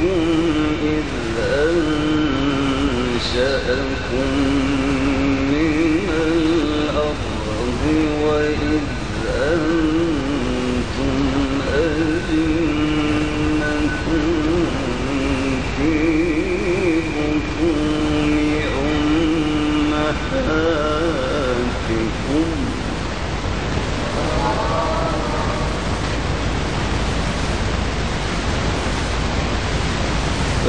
أنفسكم إذ أنشأكم من الأرض وإذ أنتم أجنة في بطون أمهاتكم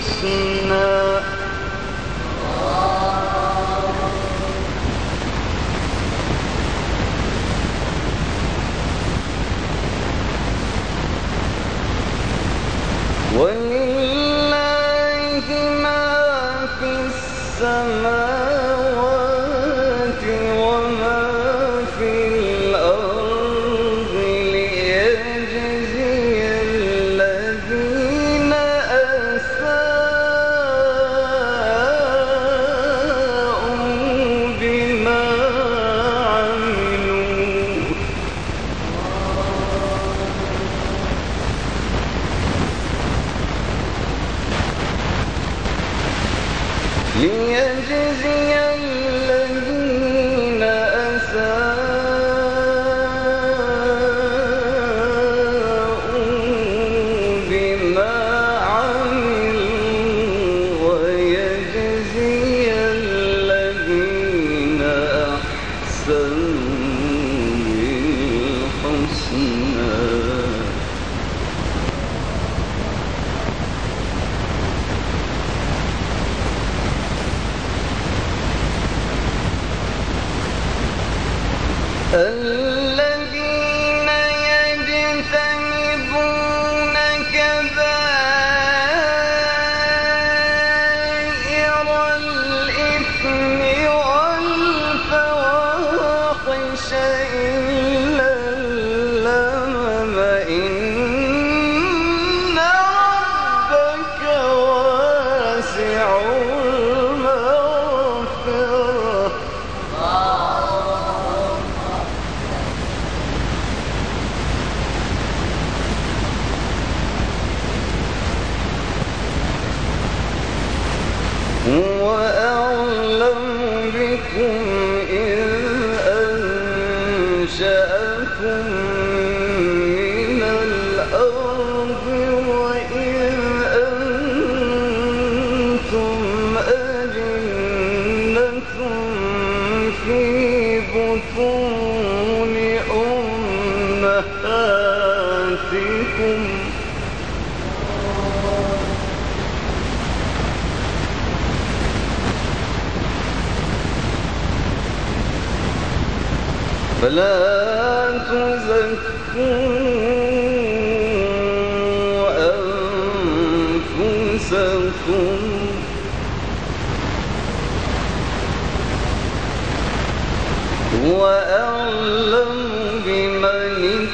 sun. آتكم فلا تزكوا أنفسكم. وأعلم بمن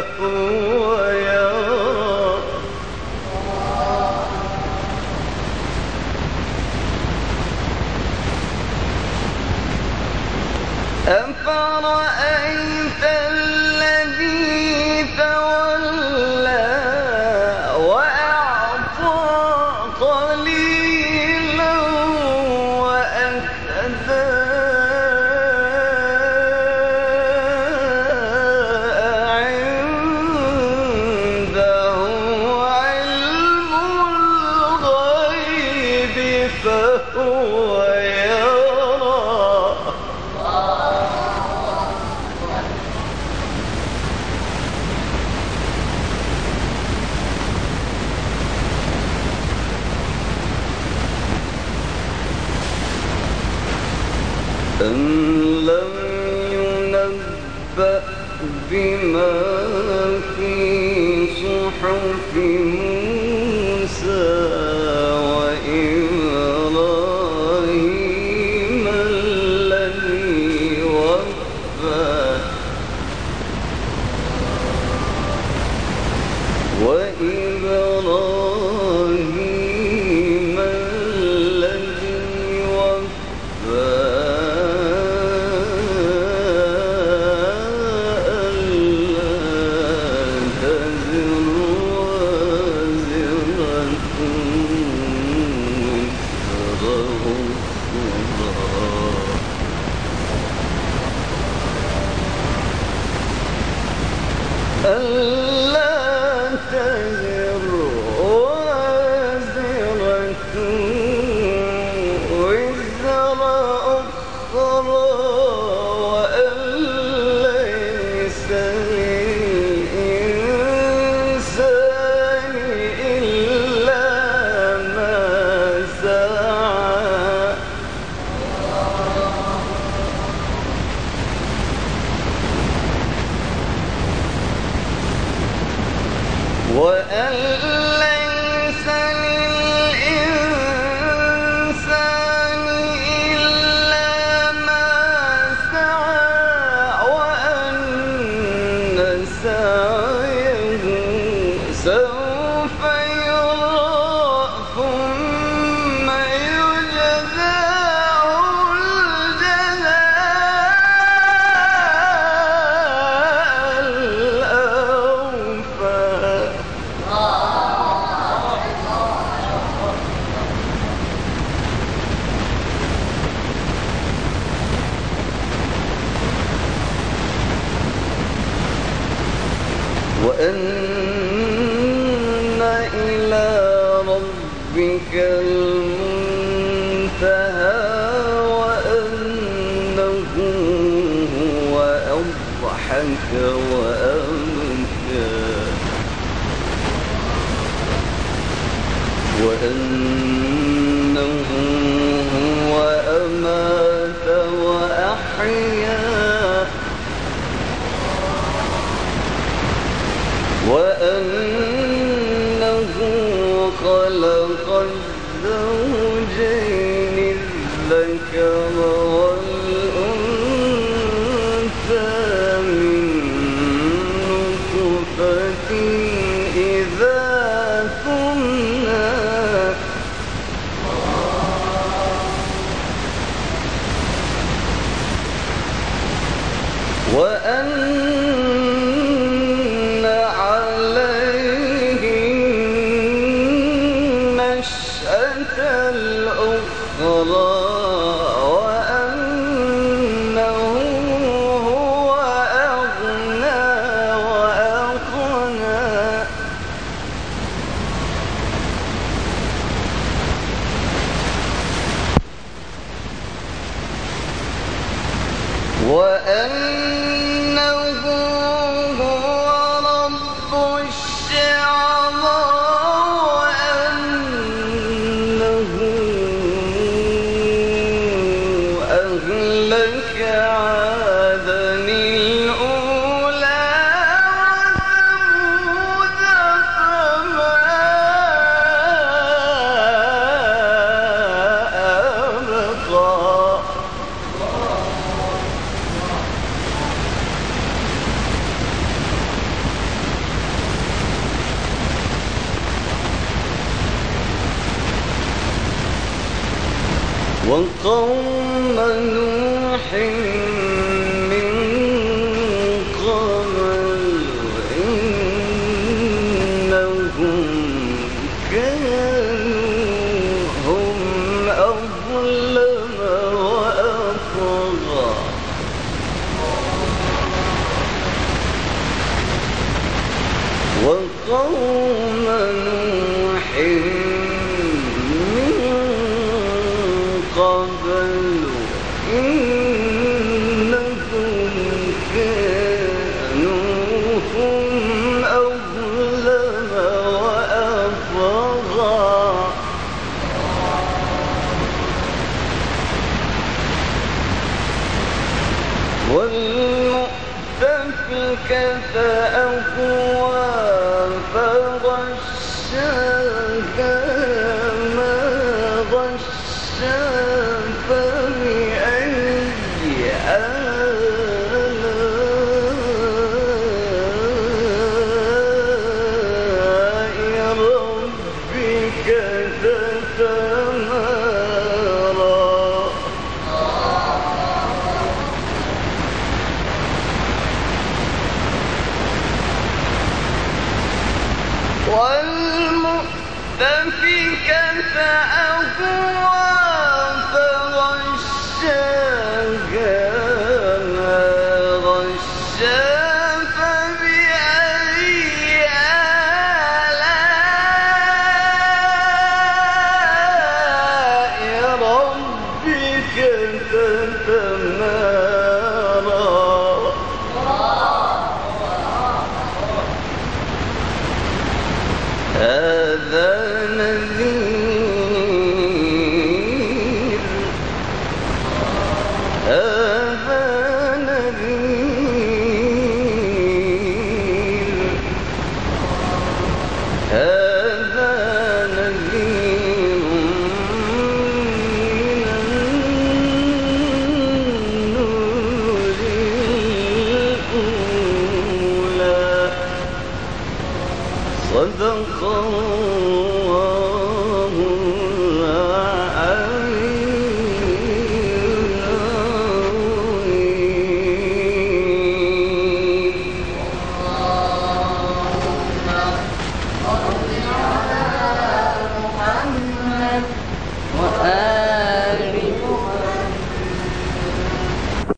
تكون فأذ بما في صحف مبين وأن إلى ربك المنتهى وأنه هو أضحك وأن أن قوم نوح من قبل إنهم كانوا هم أظلم وأطغى. وقوم والمؤتفكة أهوى ربك فأهوى